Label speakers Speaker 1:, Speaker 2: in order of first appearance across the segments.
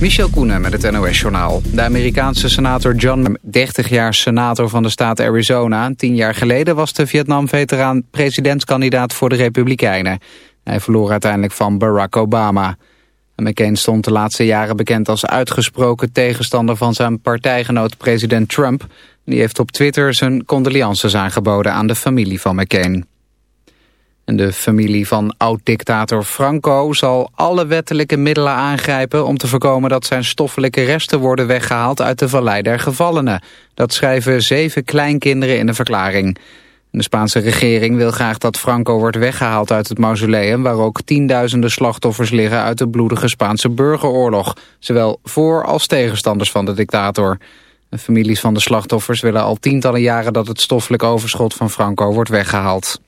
Speaker 1: Michel Koenen met het NOS-journaal. De Amerikaanse senator John, 30 jaar senator van de staat Arizona. Tien jaar geleden was de Vietnam-veteraan presidentskandidaat voor de Republikeinen. Hij verloor uiteindelijk van Barack Obama. McCain stond de laatste jaren bekend als uitgesproken tegenstander van zijn partijgenoot president Trump. Die heeft op Twitter zijn condolences aangeboden aan de familie van McCain. En de familie van oud-dictator Franco zal alle wettelijke middelen aangrijpen... om te voorkomen dat zijn stoffelijke resten worden weggehaald uit de Vallei der Gevallenen. Dat schrijven zeven kleinkinderen in een verklaring. De Spaanse regering wil graag dat Franco wordt weggehaald uit het mausoleum... waar ook tienduizenden slachtoffers liggen uit de bloedige Spaanse burgeroorlog. Zowel voor- als tegenstanders van de dictator. De families van de slachtoffers willen al tientallen jaren... dat het stoffelijk overschot van Franco wordt weggehaald.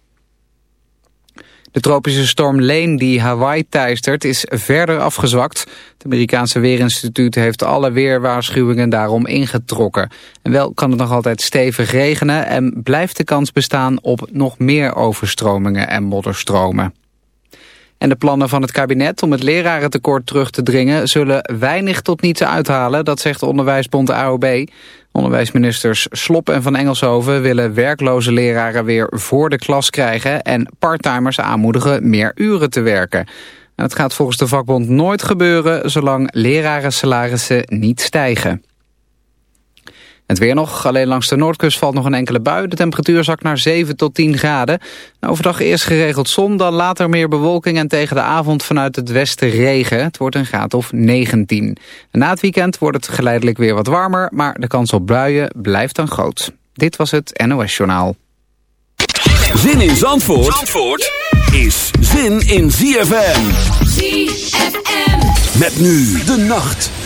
Speaker 1: De tropische storm Lane die Hawaii teistert is verder afgezwakt. Het Amerikaanse Weerinstituut heeft alle weerwaarschuwingen daarom ingetrokken. En wel kan het nog altijd stevig regenen en blijft de kans bestaan op nog meer overstromingen en modderstromen. En de plannen van het kabinet om het lerarentekort terug te dringen... zullen weinig tot niets uithalen, dat zegt onderwijsbond AOB. Onderwijsministers Slop en Van Engelshoven willen werkloze leraren weer voor de klas krijgen... en parttimers aanmoedigen meer uren te werken. het gaat volgens de vakbond nooit gebeuren zolang lerarensalarissen niet stijgen. Het weer nog. Alleen langs de noordkust valt nog een enkele bui. De temperatuur zakt naar 7 tot 10 graden. Overdag eerst geregeld zon, dan later meer bewolking... en tegen de avond vanuit het westen regen. Het wordt een graad of 19. na het weekend wordt het geleidelijk weer wat warmer... maar de kans op buien blijft dan groot. Dit was het NOS Journaal.
Speaker 2: Zin in Zandvoort, Zandvoort is zin in ZFM. ZFM. Met nu de nacht.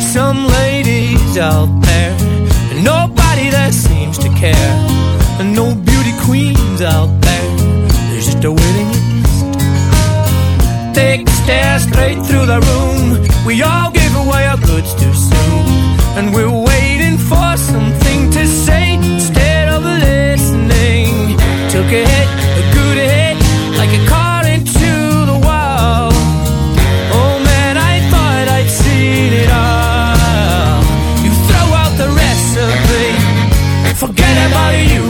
Speaker 3: Some ladies out there, and nobody that seems to care. And no beauty queens out there, there's just a waiting. Take a stare straight through the room.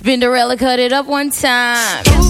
Speaker 4: Spinderella cut it up one time.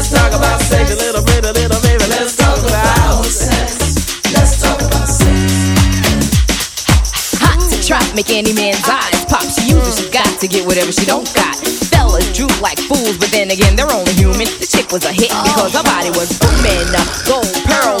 Speaker 5: Let's talk about sex. A little bit, a little baby. Let's talk about sex. Let's talk about sex.
Speaker 4: Hot to trap, make any man's eyes pop. She uses, she got to get whatever she don't got. Fellas droop like fools, but then again, they're only human. The chick was a hit because her body was booming. Gold, pearl,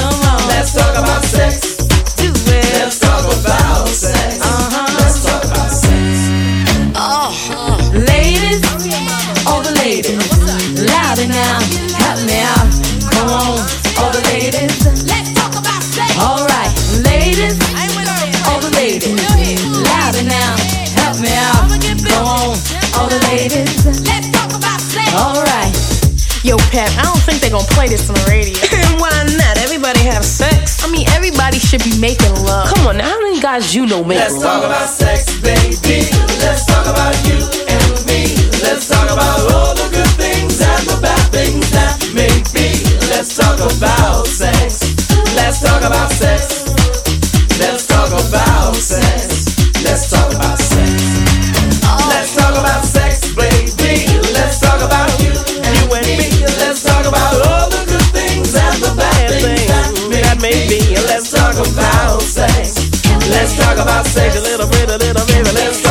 Speaker 4: All the ladies, louder now, help me out. Come on, all the ladies. Let's talk about sex. All right, ladies, all the ladies, louder now, help me out. Come on, all the ladies. Let's talk about sex. All right.
Speaker 6: Yo, Pep, I don't think they're gonna play this on the radio. Why not? Everybody have sex. I mean, everybody should be making love. Come on, now, how many guys you know make
Speaker 5: Let's
Speaker 6: love?
Speaker 5: talk about sex, baby. Let's talk about you and me. Let's talk about all the about sex. Let's talk about sex. Let's talk about sex. Let's talk about sex. Let's talk about sex, baby. Let's talk about you and you and me. Let's talk about all the good things and the bad things that may be. Let's talk about sex. Let's talk about sex. A little bit, a little baby. Let's talk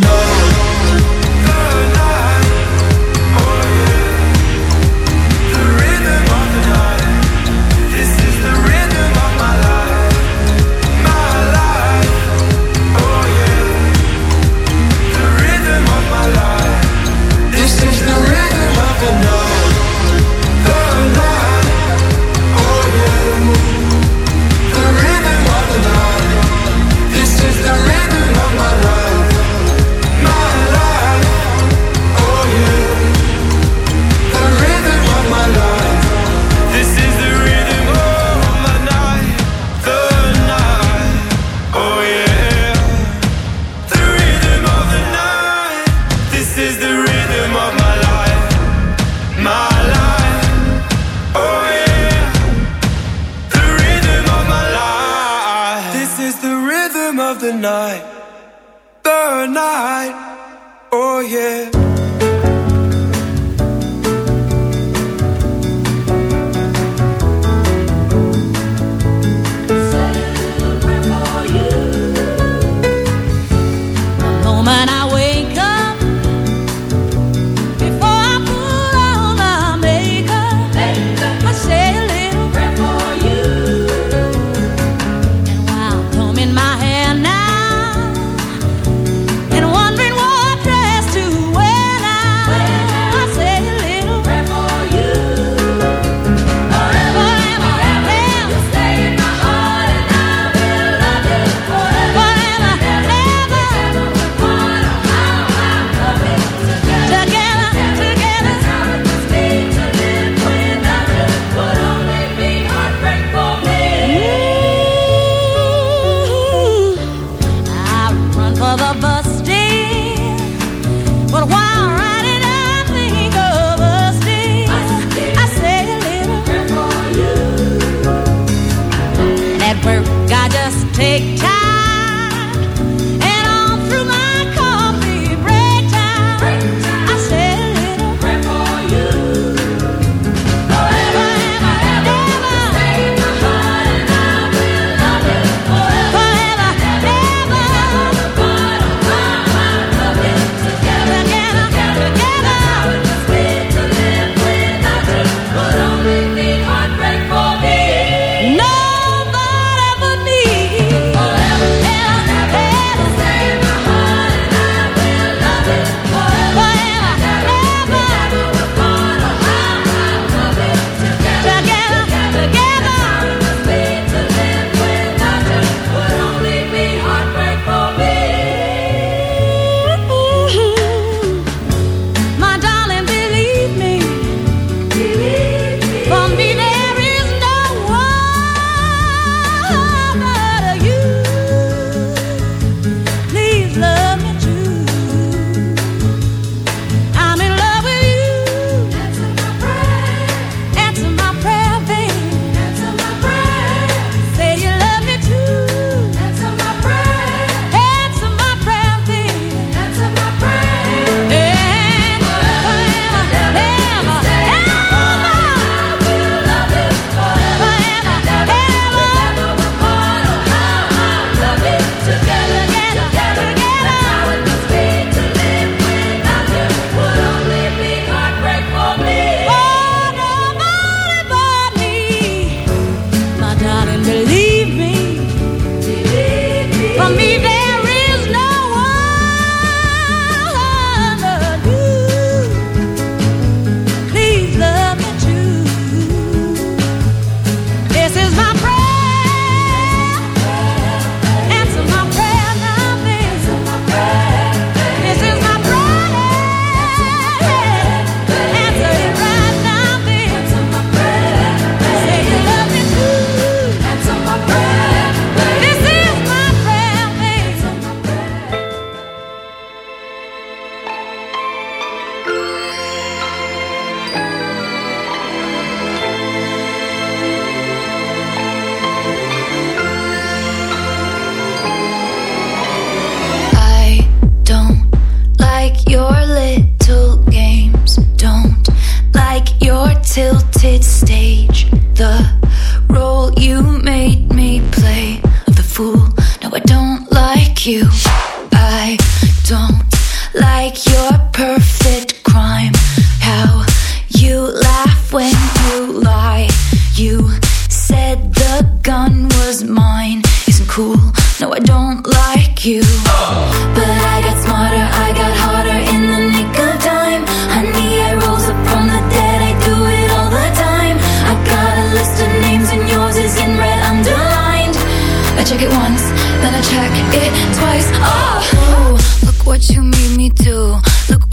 Speaker 7: know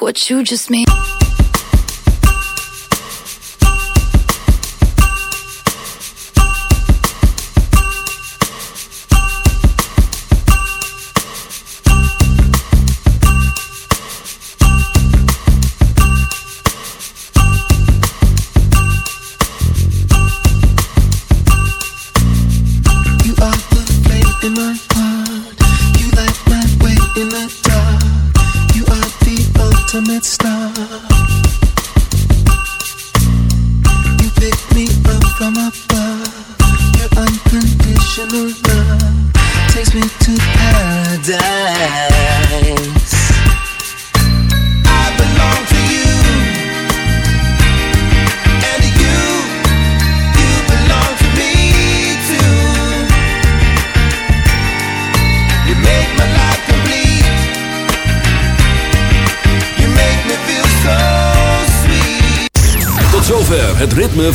Speaker 8: What you just made.